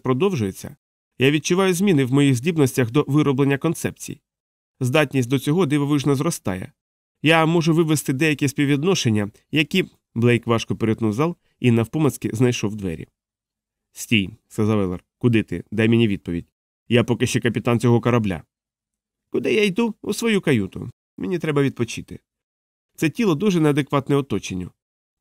продовжується, я відчуваю зміни в моїх здібностях до вироблення концепцій. Здатність до цього дивовижно зростає. Я можу вивести деякі співвідношення, які. Блейк важко перетнув зал і навпомацьки знайшов двері. Стій, сказав Елер. Куди ти? Дай мені відповідь. Я поки ще капітан цього корабля. Куди я йду? У свою каюту. Мені треба відпочити. Це тіло дуже неадекватне оточенню.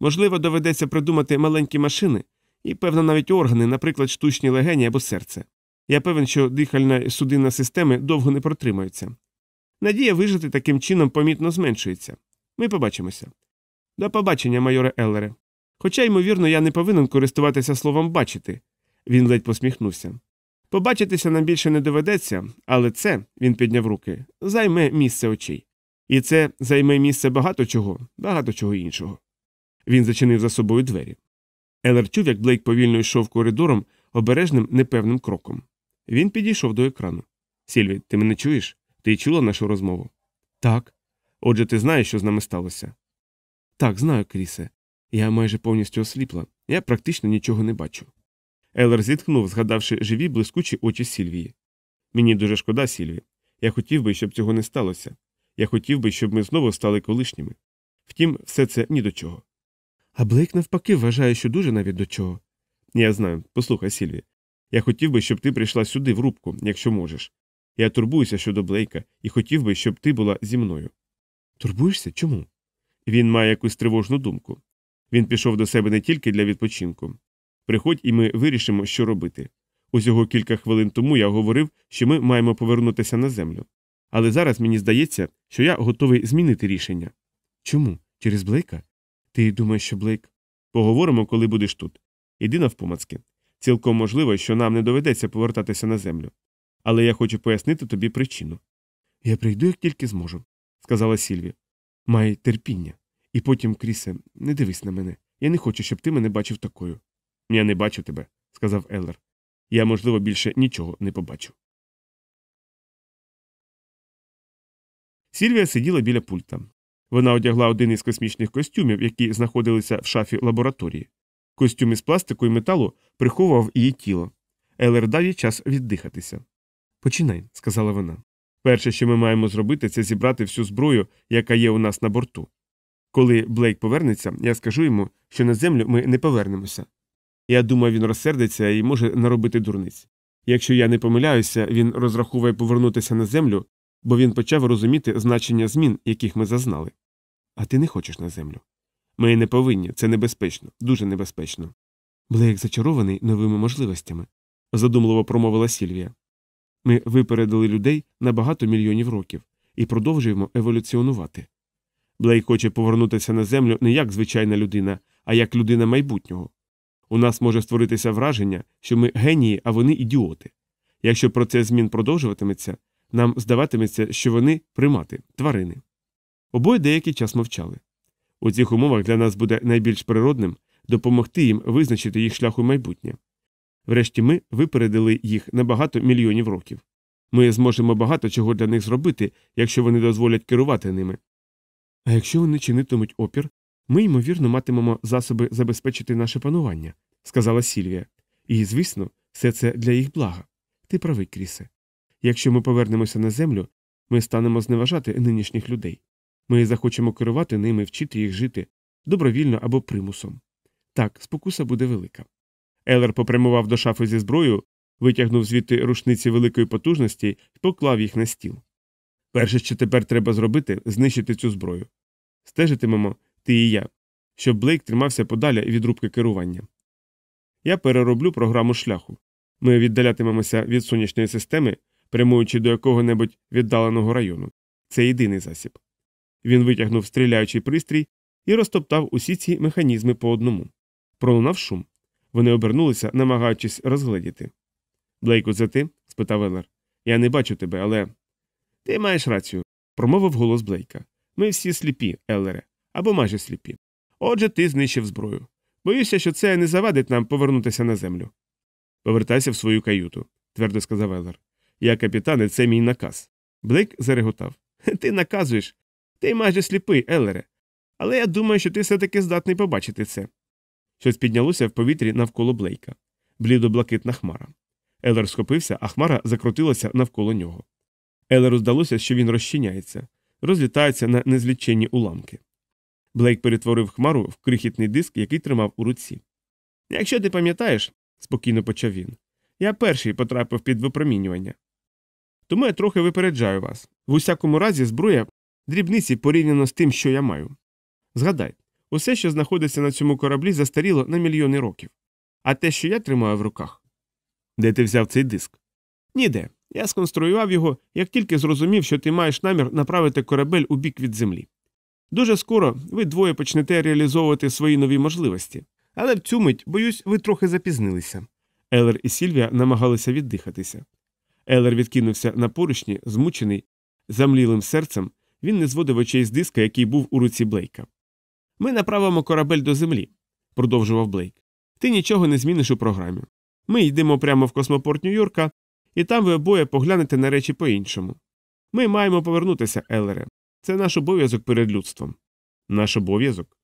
Можливо, доведеться придумати маленькі машини і, певно, навіть органи, наприклад, штучні легені або серце. Я певен, що дихальна і судинна системи довго не протримаються. Надія вижити таким чином помітно зменшується. Ми побачимося. До побачення, майоре Еллере. Хоча, ймовірно, я не повинен користуватися словом бачити. Він ледь посміхнувся. Побачитися нам більше не доведеться, але це, він підняв руки, займе місце очей. І це займе місце багато чого, багато чого іншого. Він зачинив за собою двері. Елер чув, як Блейк повільно йшов коридором обережним непевним кроком. Він підійшов до екрану. Сільві, ти мене чуєш? Ти чула нашу розмову? Так. Отже, ти знаєш, що з нами сталося? Так, знаю, Крісе. Я майже повністю осліпла. Я практично нічого не бачу. Елер зітхнув, згадавши живі блискучі очі Сільвії. Мені дуже шкода, Сільві. Я хотів би, щоб цього не сталося. Я хотів би, щоб ми знову стали колишніми. Втім, все це ні до чого. А Блейк навпаки вважає, що дуже навіть до чого. Я знаю, послухай, Сільві. Я хотів би, щоб ти прийшла сюди в рубку, якщо можеш. Я турбуюся щодо Блейка і хотів би, щоб ти була зі мною. Турбуєшся? Чому? Він має якусь тривожну думку. Він пішов до себе не тільки для відпочинку. Приходь, і ми вирішимо, що робити. Усього кілька хвилин тому я говорив, що ми маємо повернутися на землю. Але зараз мені здається, що я готовий змінити рішення. Чому? Через Блейка? Ти думаєш, що Блейк? Поговоримо, коли будеш тут. Іди навпомацки. Цілком можливо, що нам не доведеться повертатися на землю. Але я хочу пояснити тобі причину. Я прийду, як тільки зможу, сказала Сільві. Май терпіння. І потім, Крісе, не дивись на мене. Я не хочу, щоб ти мене бачив такою. Я не бачу тебе, сказав Еллер. Я, можливо, більше нічого не побачу. Сільвія сиділа біля пульта. Вона одягла один із космічних костюмів, які знаходилися в шафі лабораторії. Костюм із пластику і металу приховував її тіло. Елер дав їй час віддихатися. Починай, сказала вона. Перше, що ми маємо зробити, це зібрати всю зброю, яка є у нас на борту. Коли Блейк повернеться, я скажу йому, що на землю ми не повернемося. Я думаю, він розсердиться і може наробити дурниць. Якщо я не помиляюся, він розраховує повернутися на землю, бо він почав розуміти значення змін, яких ми зазнали. А ти не хочеш на землю. Ми не повинні, це небезпечно, дуже небезпечно. Блейк зачарований новими можливостями, задумливо промовила Сільвія. Ми випередили людей на багато мільйонів років і продовжуємо еволюціонувати. Блейк хоче повернутися на землю не як звичайна людина, а як людина майбутнього. У нас може створитися враження, що ми генії, а вони ідіоти. Якщо процес змін продовжуватиметься, нам здаватиметься, що вони примати, тварини. Обоє деякий час мовчали. У цих умовах для нас буде найбільш природним допомогти їм визначити їх шлях у майбутнє. Врешті ми випередили їх на багато мільйонів років. Ми зможемо багато чого для них зробити, якщо вони дозволять керувати ними. А якщо вони чинитимуть опір, ми, ймовірно, матимемо засоби забезпечити наше панування, сказала Сільвія. І, звісно, все це для їх блага. Ти правий, Крісе. Якщо ми повернемося на землю, ми станемо зневажати нинішніх людей. Ми захочемо керувати ними, вчити їх жити добровільно або примусом. Так, спокуса буде велика. Елер попрямував до шафи зі зброєю, витягнув звідти рушниці великої потужності і поклав їх на стіл. Перше, що тепер треба зробити, знищити цю зброю. Стежитимемо ти і я, щоб Блейк тримався подалі від рубки керування. Я перероблю програму шляху. Ми віддалятимемося від сонячної системи, прямуючи до якого небудь віддаленого району. Це єдиний засіб. Він витягнув стріляючий пристрій і розтоптав усі ці механізми по одному. Пролунав шум. Вони обернулися, намагаючись розгледіти. Блейку, це ти? спитав Елер. Я не бачу тебе, але. Ти маєш рацію, промовив голос Блейка. Ми всі сліпі, Еллере, або майже сліпі. Отже, ти знищив зброю. Боюся, що це не завадить нам повернутися на землю. Повертайся в свою каюту, твердо сказав Еллер. Я капітан, і це мій наказ. Блейк зареготав. Ти наказуєш. Ти майже сліпий, Еллере. Але я думаю, що ти все таки здатний побачити це. Щось піднялося в повітрі навколо Блейка. Блідо-блакитна хмара. Елер схопився, а хмара закрутилася навколо нього. Елеру здалося, що він розчиняється, розлітається на незліченні уламки. Блейк перетворив хмару в крихітний диск, який тримав у руці. Якщо ти пам'ятаєш, спокійно почав він, я перший потрапив під випромінювання. Тому я трохи випереджаю вас. В усякому разі, зброя дрібниці порівняно з тим, що я маю. Згадай, усе, що знаходиться на цьому кораблі, застаріло на мільйони років. А те, що я тримаю в руках. Де ти взяв цей диск? Ніде. Я сконструював його, як тільки зрозумів, що ти маєш намір направити корабель у бік від землі. Дуже скоро ви двоє почнете реалізовувати свої нові можливості. Але в цю мить, боюсь, ви трохи запізнилися. Елер і Сільвія намагалися віддихатися. Елер відкинувся на поручні, змучений, замлілим серцем, він не зводив очей з диска, який був у руці Блейка. Ми направимо корабель до землі, продовжував Блейк. Ти нічого не зміниш у програмі. Ми йдемо прямо в космопорт Нью-Йорка, і там ви обоє поглянете на речі по-іншому. Ми маємо повернутися, Елере. Це наш обов'язок перед людством. Наш обов'язок?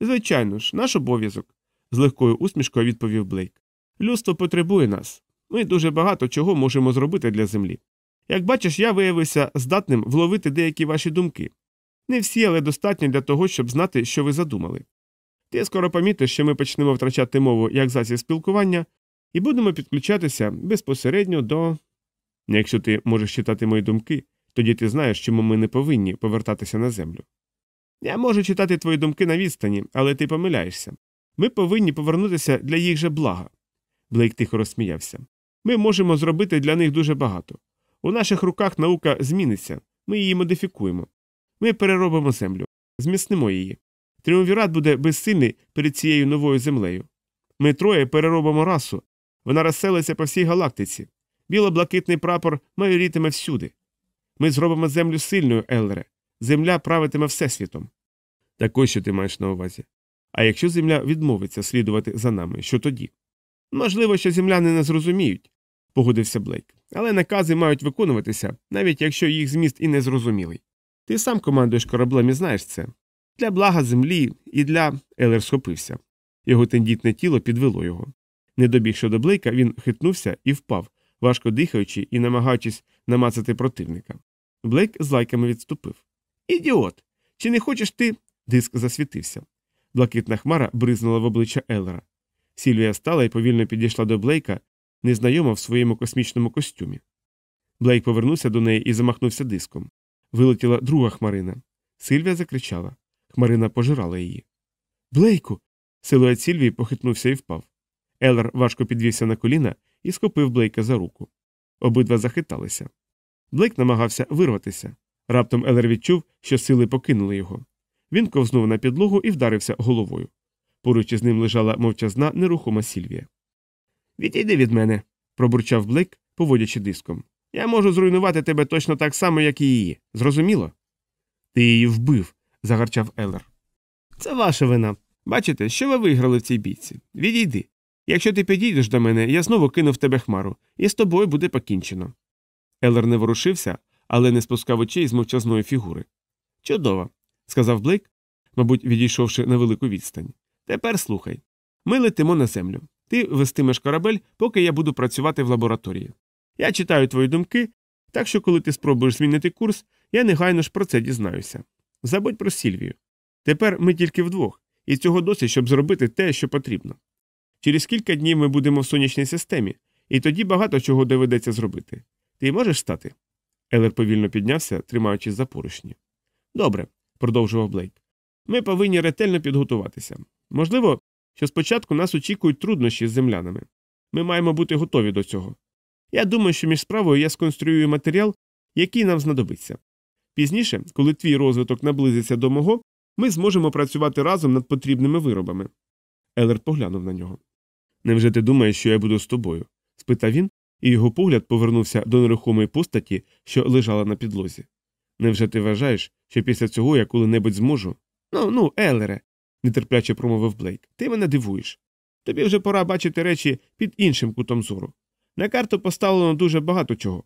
Звичайно ж, наш обов'язок, з легкою усмішкою відповів Блейк. Людство потребує нас. Ми дуже багато чого можемо зробити для землі. Як бачиш, я виявився здатним вловити деякі ваші думки. Не всі, але достатньо для того, щоб знати, що ви задумали. Ти скоро помітиш, що ми почнемо втрачати мову як засіб спілкування, і будемо підключатися безпосередньо до. Якщо ти можеш читати мої думки, тоді ти знаєш, чому ми не повинні повертатися на землю. Я можу читати твої думки на відстані, але ти помиляєшся. Ми повинні повернутися для їх же блага. Блейк тихо розсміявся. Ми можемо зробити для них дуже багато. У наших руках наука зміниться, ми її модифікуємо. Ми переробимо землю, зміцнимо її. Тріумвірат буде безсильний перед цією новою землею. Ми троє переробимо расу. Вона розселиться по всій галактиці. Біло-блакитний прапор майорітиме всюди. Ми зробимо землю сильною, Еллере. Земля правитиме всесвітом. Так ось що ти маєш на увазі. А якщо земля відмовиться слідувати за нами, що тоді? Можливо, що земляни не зрозуміють, погодився Блейк. Але накази мають виконуватися, навіть якщо їх зміст і не зрозумілий. Ти сам командуєш кораблем і знаєш це. Для блага землі і для. Елер схопився. Його тендітне тіло підвело його. Не добігши до Блейка, він хитнувся і впав, важко дихаючи і намагаючись намацати противника. Блейк з лайками відступив. Ідіот! Чи не хочеш ти. Диск засвітився. Блакитна хмара бризнула в обличчя Еллера. Сільвія стала і повільно підійшла до Блейка, незнайома в своєму космічному костюмі. Блейк повернувся до неї і замахнувся диском. Вилетіла друга хмарина. Сильвія закричала. Хмарина пожирала її. Блейку. Силует Сільвії похитнувся і впав. Елер важко підвівся на коліна і схопив Блейка за руку. Обидва захиталися. Блейк намагався вирватися. Раптом Елер відчув, що сили покинули його. Він ковзнув на підлогу і вдарився головою. Поруч із ним лежала мовчазна нерухома Сільвія. Відійди від мене, пробурчав Блейк, поводячи диском. Я можу зруйнувати тебе точно так само, як і її. Зрозуміло? Ти її вбив, загарчав Елер. Це ваша вина. Бачите, що ви виграли в цій бійці. Відійди. Якщо ти підійдеш до мене, я знову кину в тебе хмару, і з тобою буде покінчено. Елер не ворушився, але не спускав очей з мовчазної фігури. Чудово, сказав Блейк, мабуть, відійшовши на велику відстань. Тепер слухай. Ми летимо на землю. Ти вестимеш корабель, поки я буду працювати в лабораторії. Я читаю твої думки, так що, коли ти спробуєш змінити курс, я негайно ж про це дізнаюся. Забудь про Сільвію. Тепер ми тільки вдвох, і цього досить, щоб зробити те, що потрібно. Через кілька днів ми будемо в сонячній системі, і тоді багато чого доведеться зробити. Ти можеш стати? Елер повільно піднявся, тримаючись за поручні. Добре, продовжував Блейк. Ми повинні ретельно підготуватися. Можливо, що спочатку нас очікують труднощі з землянами. Ми маємо бути готові до цього. Я думаю, що між справою я сконструюю матеріал, який нам знадобиться. Пізніше, коли твій розвиток наблизиться до мого, ми зможемо працювати разом над потрібними виробами. Елер поглянув на нього. Невже ти думаєш, що я буду з тобою? спитав він, і його погляд повернувся до нерухомої постаті, що лежала на підлозі. Невже ти вважаєш, що після цього я коли-небудь зможу? Ну, ну, Елере, нетерпляче промовив Блейк, ти мене дивуєш. Тобі вже пора бачити речі під іншим кутом зору. На карту поставлено дуже багато чого.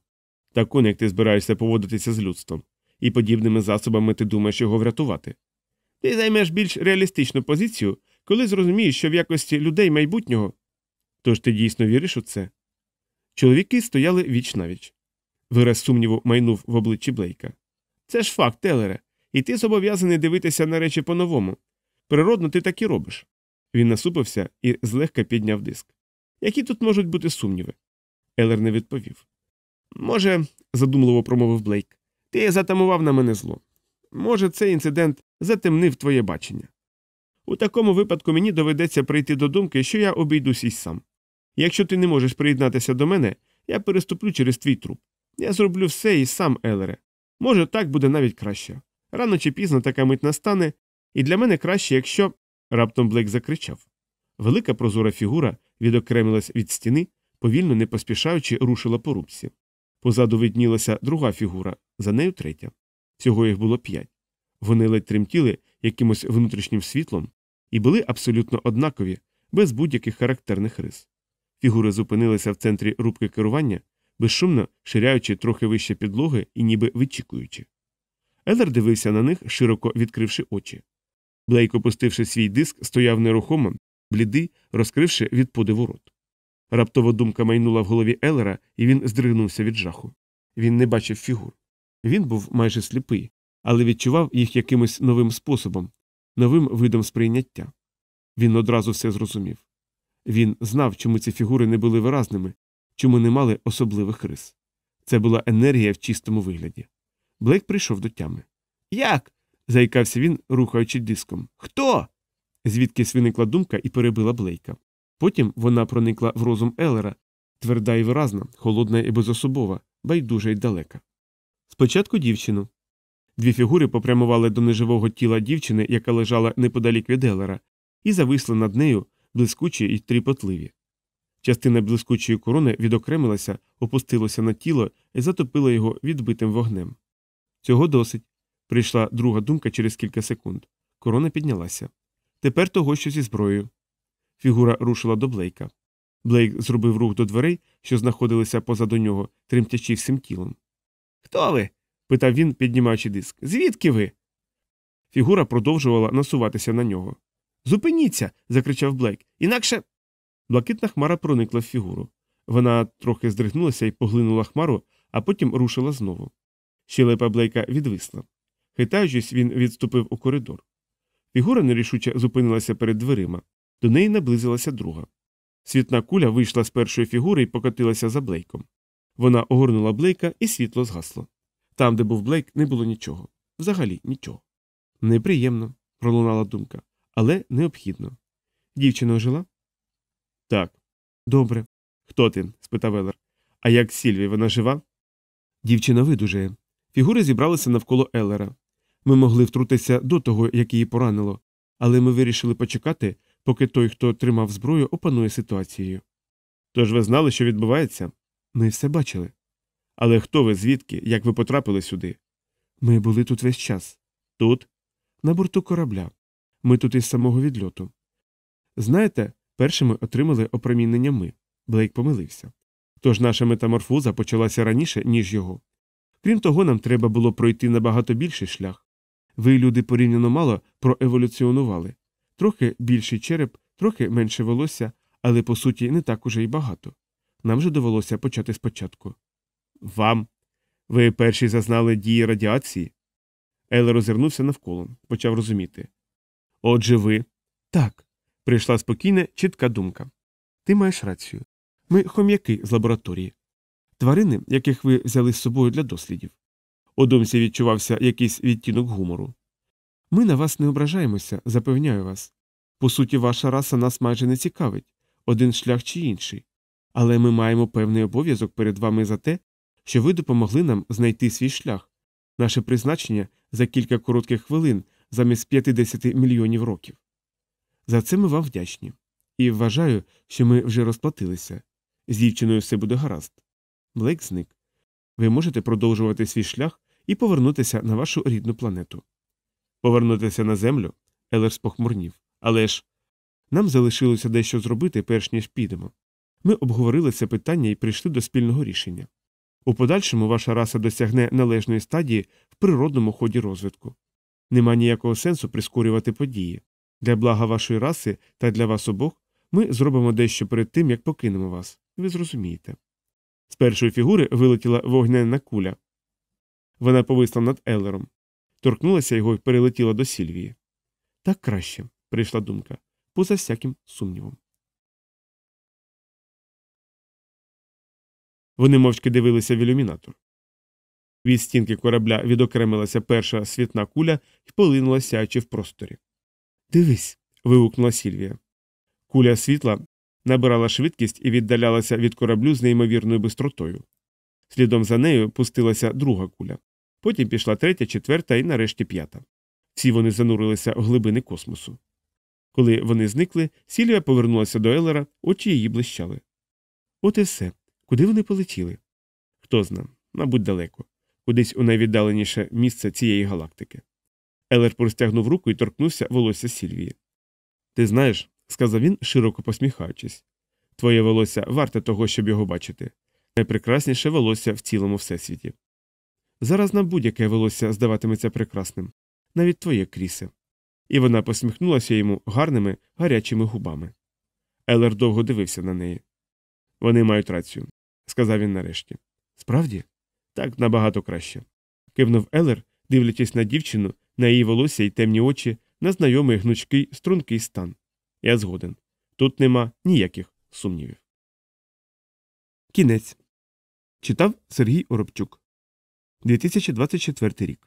Таку, як ти збираєшся поводитися з людством, і подібними засобами ти думаєш його врятувати. Ти займеш більш реалістичну позицію, коли зрозумієш, що в якості людей майбутнього. Тож ти дійсно віриш у це? Чоловіки стояли віч навіч. Вираз сумніву майнув в обличчі Блейка. Це ж факт, Телере, і ти зобов'язаний дивитися на речі по-новому. Природно, ти так і робиш. Він насупився і злегка підняв диск. Які тут можуть бути сумніви? Елер не відповів. Може, задумливо промовив Блейк, ти затамував на мене зло. Може, цей інцидент затемнив твоє бачення. У такому випадку мені доведеться прийти до думки, що я обійдусь із сам. Якщо ти не можеш приєднатися до мене, я переступлю через твій труп. Я зроблю все і сам, Елере. Може, так буде навіть краще. Рано чи пізно така мить настане, і для мене краще, якщо. раптом Блейк закричав. Велика прозора фігура відокремилась від стіни, повільно не поспішаючи, рушила по рубці. Позаду виднілася друга фігура, за нею третя. Всього їх було п'ять. Вони ледь тремтіли якимось внутрішнім світлом і були абсолютно однакові, без будь-яких характерних рис. Фігури зупинилися в центрі рубки керування, безшумно ширяючи трохи вище підлоги і ніби вичікуючи. Елер дивився на них, широко відкривши очі. Блейк, опустивши свій диск, стояв нерухомо, блідий, розкривши від подиву рот. Раптова думка майнула в голові Елера, і він здригнувся від жаху. Він не бачив фігур. Він був майже сліпий, але відчував їх якимось новим способом, новим видом сприйняття. Він одразу все зрозумів. Він знав, чому ці фігури не були виразними, чому не мали особливих рис. Це була енергія в чистому вигляді. Блейк прийшов до тями. Як? Заїкався він, рухаючи диском. Хто? Звідкись виникла думка і перебила Блейка. Потім вона проникла в розум Елера, тверда і виразна, холодна і безособова, байдужа й далека. Спочатку дівчину. Дві фігури попрямували до неживого тіла дівчини, яка лежала неподалік від Елера, і зависли над нею, блискучі й тріпотливі. Частина блискучої корони відокремилася, опустилася на тіло і затопила його відбитим вогнем. Цього досить. Прийшла друга думка через кілька секунд. Корона піднялася. Тепер того, що зі зброєю. Фігура рушила до Блейка. Блейк зробив рух до дверей, що знаходилися позаду нього, тремтячи всім тілом. Хто ви? питав він, піднімаючи диск. Звідки ви? Фігура продовжувала насуватися на нього. Зупиніться. закричав Блейк. Інакше. Блакитна хмара проникла в фігуру. Вона трохи здригнулася і поглинула хмару, а потім рушила знову. Щелепа Блейка відвисла. Хитаючись, він відступив у коридор. Фігура нерішуче зупинилася перед дверима. До неї наблизилася друга. Світна куля вийшла з першої фігури і покотилася за Блейком. Вона огорнула Блейка, і світло згасло. Там, де був Блейк, не було нічого. Взагалі нічого. Неприємно, пролунала думка, але необхідно. Дівчина ожила? Так. Добре. Хто ти? спитав Елер. А як Сільві, вона жива? Дівчина видужає. Фігури зібралися навколо Елера. Ми могли втрутитися до того, як її поранило, але ми вирішили почекати, поки той, хто тримав зброю, опанує ситуацією. Тож ви знали, що відбувається? Ми все бачили. Але хто ви, звідки, як ви потрапили сюди? Ми були тут весь час. Тут? На борту корабля. Ми тут із самого відльоту. Знаєте, першими отримали опромінення ми. Блейк помилився. Тож наша метаморфоза почалася раніше, ніж його. Крім того, нам треба було пройти набагато більший шлях. Ви, люди, порівняно мало проеволюціонували. Трохи більший череп, трохи менше волосся, але по суті не так уже й багато. Нам же довелося почати спочатку. Вам. Ви перші зазнали дії радіації? Еле розвернувся навколо, почав розуміти. Отже, ви. Так. Прийшла спокійна, чітка думка. Ти маєш рацію. Ми хом'яки з лабораторії. Тварини, яких ви взяли з собою для дослідів. У думці відчувався якийсь відтінок гумору. Ми на вас не ображаємося, запевняю вас. По суті, ваша раса нас майже не цікавить один шлях чи інший. Але ми маємо певний обов'язок перед вами за те, що ви допомогли нам знайти свій шлях, наше призначення за кілька коротких хвилин замість 50 мільйонів років. За це ми вам вдячні. І вважаю, що ми вже розплатилися. З дівчиною все буде гаразд. Блейк зник. Ви можете продовжувати свій шлях і повернутися на вашу рідну планету. Повернутися на землю? Елерс похмурнів. Але ж нам залишилося дещо зробити, перш ніж підемо. Ми обговорили це питання і прийшли до спільного рішення. У подальшому ваша раса досягне належної стадії в природному ході розвитку. Нема ніякого сенсу прискорювати події. Для блага вашої раси та для вас обох ми зробимо дещо перед тим, як покинемо вас. Ви зрозумієте. З першої фігури вилетіла вогняна куля. Вона повисла над Елером, торкнулася його і перелетіла до Сільвії. Так краще, прийшла думка, поза всяким сумнівом. Вони мовчки дивилися в ілюмінатор. Від стінки корабля відокремилася перша світна куля і полинула сяючи в просторі. Дивись. вигукнула Сільвія. Куля світла набирала швидкість і віддалялася від кораблю з неймовірною бистротою. Слідом за нею пустилася друга куля. Потім пішла третя, четверта і нарешті п'ята. Всі вони занурилися в глибини космосу. Коли вони зникли, Сільвія повернулася до Елера, очі її блищали. От і все. Куди вони полетіли? Хто зна, мабуть, далеко, кудись у найвіддаленіше місце цієї галактики. Елер простягнув руку і торкнувся волосся Сільвії. Ти знаєш, сказав він, широко посміхаючись, твоє волосся варте того, щоб його бачити. Найпрекрасніше волосся в цілому всесвіті. Зараз нам будь-яке волосся здаватиметься прекрасним, навіть твоє крісе. І вона посміхнулася йому гарними, гарячими губами. Елер довго дивився на неї. Вони мають рацію, сказав він нарешті. Справді? Так набагато краще. Кивнув Елер, дивлячись на дівчину, на її волосся й темні очі, на знайомий гнучкий стрункий стан. Я згоден. Тут нема ніяких сумнівів. Кінець читав Сергій Оробчук 2024 рік.